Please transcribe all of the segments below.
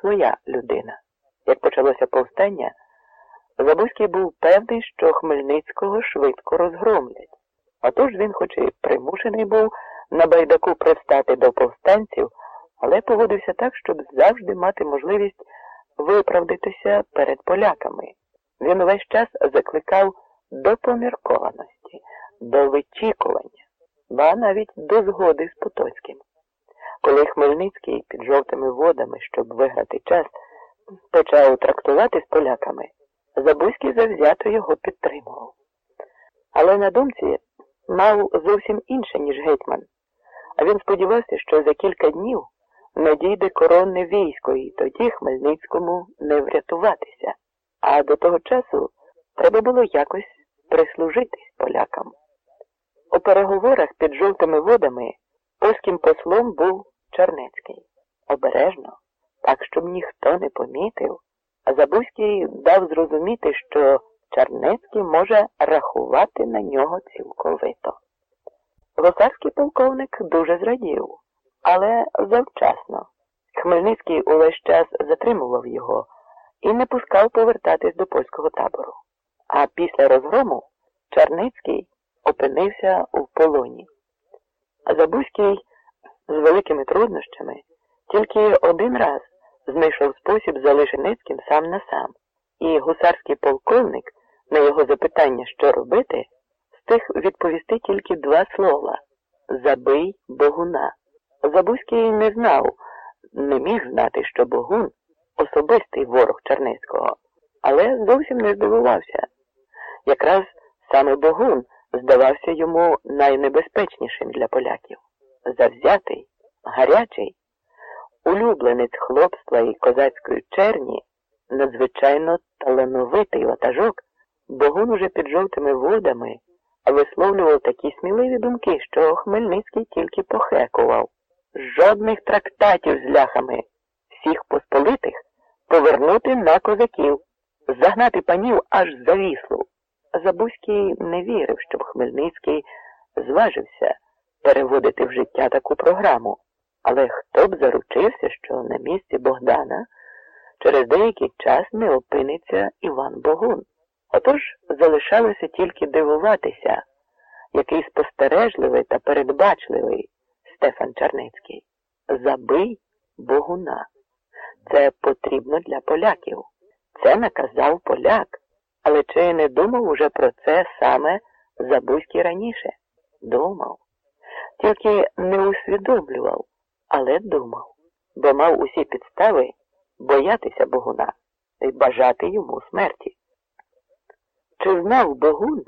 своя людина. Як почалося повстання, Забузький був певний, що Хмельницького швидко розгромлять. Отож він, хоч і примушений був на байдаку пристати до повстанців, але поводився так, щоб завжди мати можливість виправдатися перед поляками. Він весь час закликав до поміркованості, до вичікування, ба навіть до згоди з Потоцьким. Коли Хмельницький під жовтими водами, щоб виграти час, почав трактувати з поляками, Забузький завзято його підтримував. Але на думці мав зовсім інше, ніж гетьман, а він сподівався, що за кілька днів надійде коронне військо, і тоді Хмельницькому не врятуватися. А до того часу треба було якось прислужитись полякам. У переговорах під жовтими водами польським послом був Чернецький. Обережно, так, щоб ніхто не помітив, а Забузький дав зрозуміти, що Чернецький може рахувати на нього цілковито. Гусарський полковник дуже зрадів, але завчасно. Хмельницький увесь час затримував його і не пускав повертатись до польського табору. А після розгрому Черницький опинився у полоні. Забузький з великими труднощами тільки один раз знайшов спосіб за Лишенецьким сам на сам, і гусарський полковник на його запитання, що робити, встиг відповісти тільки два слова Забий Богуна. Забузький не знав, не міг знати, що Богун особистий ворог Черницького, але зовсім не здивувався. Якраз саме Богун здавався йому найнебезпечнішим для поляків. Завзятий, гарячий, улюбленець хлопства і козацької черні, надзвичайно талановитий ватажок, Богун уже під жовтими водами висловлював такі сміливі думки, що Хмельницький тільки похекував. Жодних трактатів з ляхами, всіх посполитих повернути на козаків, загнати панів аж за віслу. Забузький не вірив, щоб Хмельницький зважився переводити в життя таку програму. Але хто б заручився, що на місці Богдана через деякий час не опиниться Іван Богун. Отож залишалося тільки дивуватися, який спостережливий та передбачливий Стефан Черницький. Забий Богуна. Це потрібно для поляків. Це наказав поляк. Але чи не думав уже про це саме Забузький раніше? Думав. Тільки не усвідомлював, але думав, бо мав усі підстави боятися Богуна і бажати йому смерті. Чи знав Богун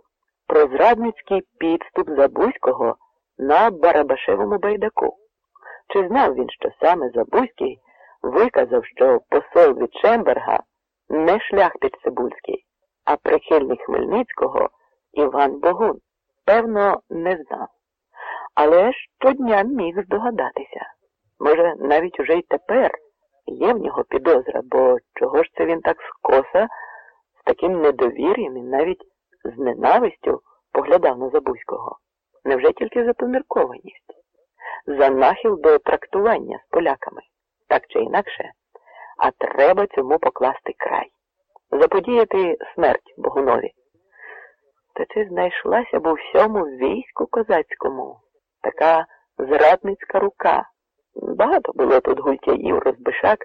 про зрадницький підступ Забузького на Барабашевому байдаку? Чи знав він, що саме Забузький виказав, що посол від Шемберга не шляхтич Цибульський, а прихильник Хмельницького Іван Богун? Певно, не знав. Але щодня міг здогадатися. Може, навіть уже й тепер є в нього підозра, бо чого ж це він так скоса, з таким недовір'ям і навіть з ненавистю поглядав на Забузького? Невже тільки за поміркованість, за нахил до трактування з поляками, так чи інакше, а треба цьому покласти край, заподіяти смерть Богунові. Та чи знайшлася б у всьому війську козацькому така зрадницька рука? Багато було тут гультяїв, розбишак,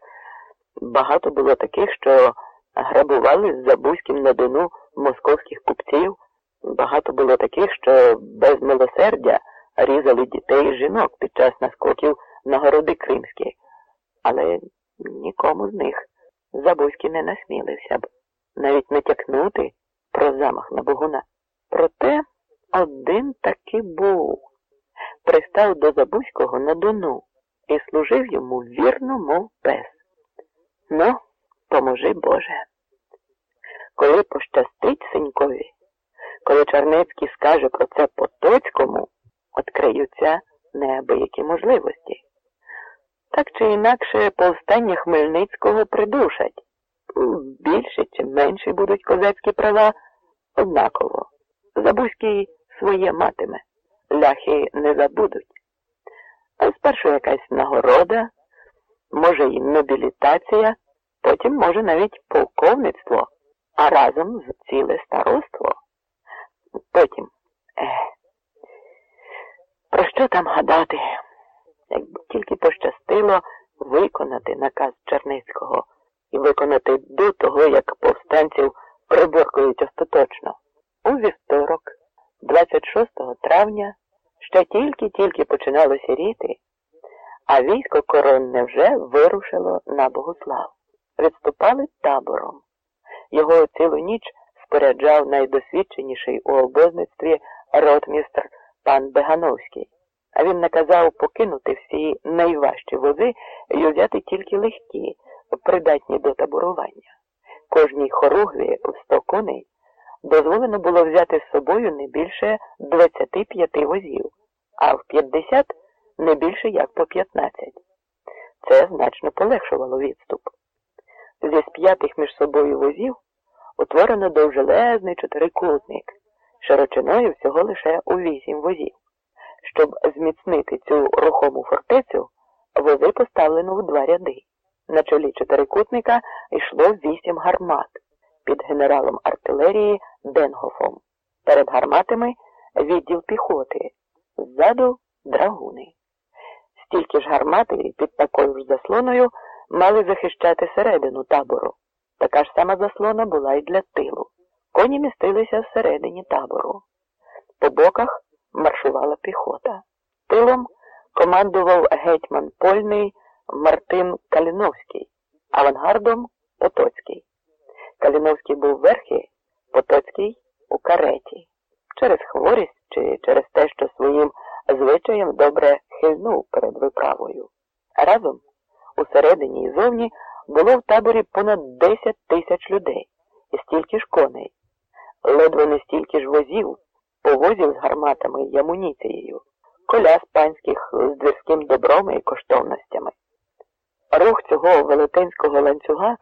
багато було таких, що грабували з Забузьким на Дону московських купців, багато було таких, що без милосердя різали дітей і жінок під час наскоків на городи Кримські. Але нікому з них Забузький не насмілився б навіть натякнути про замах на Богуна. Проте один таки був, пристав до Забузького на Дону і служив йому вірно, мов пес. Ну, поможи Боже. Коли пощастить синькові, коли Чернецький скаже про це Потоцькому, відкриються неабиякі можливості. Так чи інакше повстання Хмельницького придушать. Більше чи менші будуть козацькі права однаково. Забузький своє матиме, ляхи не забудуть. А спершу якась нагорода, може і нобілітація, потім може навіть полковництво, а разом з ціле староство. Потім, ех, про що там гадати? Якби тільки пощастило виконати наказ Черницького і виконати до того, як повстанців приборкують остаточно. У вівторок, 26 травня, ще тільки-тільки починало сіріти, а військо коронне вже вирушило на Богослав. Відступали табором. Його цілу ніч споряджав найдосвідченіший у обозництві ротмістр пан Бегановський. А він наказав покинути всі найважчі вози і взяти тільки легкі, придатні до таборування. Кожній хоругві в сто коней дозволено було взяти з собою не більше 25 возів, а в 50 не більше як по 15. Це значно полегшувало відступ. Зі сп'ятих між собою возів утворено довжелезний чотирикутник, широчиною всього лише у вісім возів. Щоб зміцнити цю рухому фортецю, вози поставлено в два ряди. На чолі чотирикутника йшло вісім гармат під генералом артилерії Денгофом. Перед гарматами відділ піхоти, ззаду драгуни. Стільки ж гармати під такою ж заслоною мали захищати середину табору. Така ж сама заслона була й для тилу. Коні містилися всередині табору. По боках маршувала піхота. Тилом командував гетьман Польний Мартин Каліновський, авангардом Потоцький. Каліновський був верхи, Потоцький у кареті. Через хворість чи через те, що своїм звичаєм добре хильнув перед виправою. Разом усередині і зовні було в таборі понад 10 тисяч людей і стільки ж коней, ледве не стільки ж возів, повозів з гарматами і амуніцією, коляс панських з двірським добром і коштовностями. Рух цього велетенського ланцюга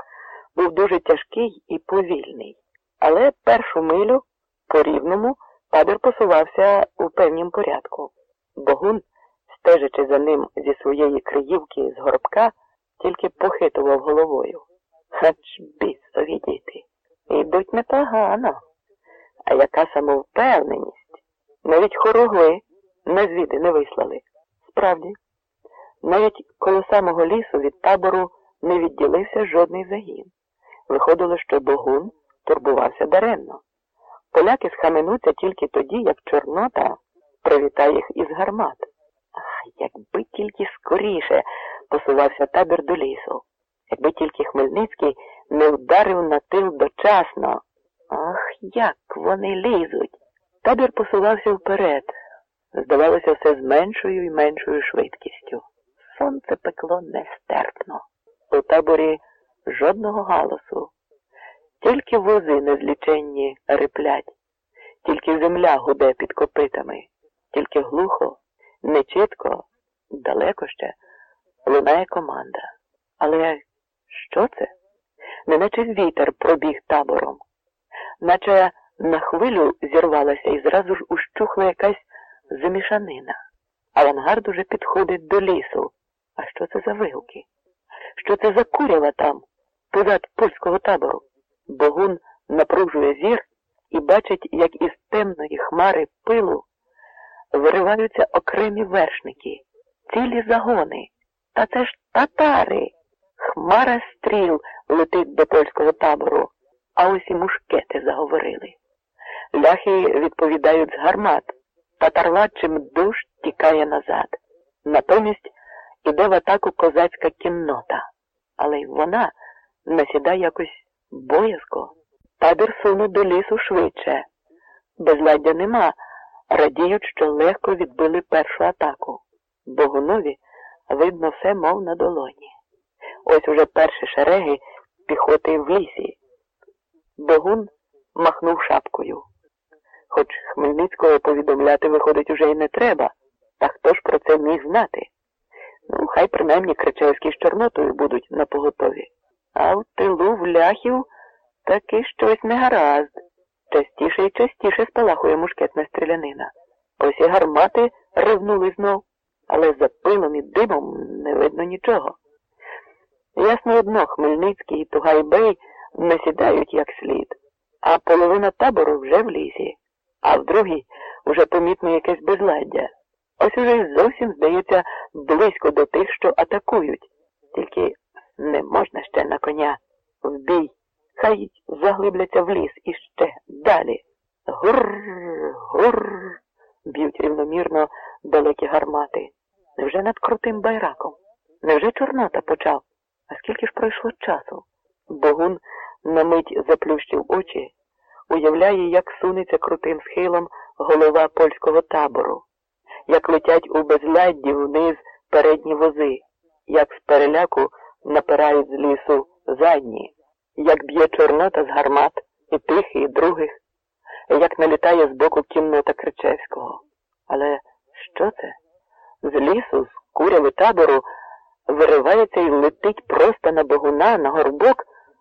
був дуже тяжкий і повільний, але першу милю по рівному табір посувався у певнім порядку. Богун, стежачи за ним зі своєї криївки з горбка, тільки похитував головою. Хач бісові діти. Йдуть непогано. А яка самовпевненість? Навіть хоругви на звіди не вислали. Справді, навіть коло самого лісу від табору не відділився жодний загін. Виходило, що Богун турбувався даремно. Поляки схаменуться тільки тоді, як Чорнота привітає їх із гармат. Ах, якби тільки скоріше посувався табір до лісу, якби тільки Хмельницький не вдарив на тил дочасно. Ах, як вони лізуть. Табір посувався вперед. Здавалося, все з меншою і меншою швидкістю. Сонце пекло нестерпно. У таборі жодного галасу. Тільки вози незліченні риплять, тільки земля гуде під копитами, тільки глухо, нечітко, далеко ще лунає команда. Але що це? Неначе вітер пробіг табором, наче на хвилю зірвалася і зразу ж ущухла якась замішанина. Авангард уже підходить до лісу. А що це за вигуки? Що це за курява там, позад польського табору? Богун напружує зір і бачить, як із темної хмари пилу вириваються окремі вершники, цілі загони. Та це ж татари. Хмара стріл летить до польського табору, а ось і мушкети заговорили. Ляхи відповідають з гармат, татарва чим душ тікає назад. Натомість іде в атаку козацька кіннота, але й вона насідає якось боязко. Табір суне до лісу швидше. Безладдя нема, радіють, що легко відбили першу атаку. Богунові видно все, мов на долоні. Ось уже перші шереги піхоти в лісі. Богун махнув шапкою. Хоч Хмельницького повідомляти, виходить, уже й не треба, та хто ж про це міг знати? Ну, хай принаймні Кричевські з Чорнотою будуть на поготові. А в тилу в ляхів таки щось не гаразд. Частіше і частіше спалахує мушкетна стрілянина. Ось і гармати ревнули знов, але за пилом і димом не видно нічого. Ясно одно, Хмельницький і Тугайбей насідають як слід, а половина табору вже в лісі, а в другій уже помітно якесь безладдя. Ось уже зовсім, здається, близько до тих, що атакують. Тільки не можна ще на коня. В бій. Хай заглибляться в ліс і ще далі. Гурр, гурр, б'ють рівномірно далекі гармати. Невже над крутим байраком? Невже Чорнота почав? А скільки ж пройшло часу? Богун на мить заплющив очі, уявляє, як сунеться крутим схилом голова польського табору, як летять у безладді вниз передні вози, як з переляку напирають з лісу задні, як б'є Чорнота з гармат і тих, і других, як налітає з боку кіннота Кричевського. Але що це? З лісу, з куряви табору виривається і летить просто на богуна, на горбок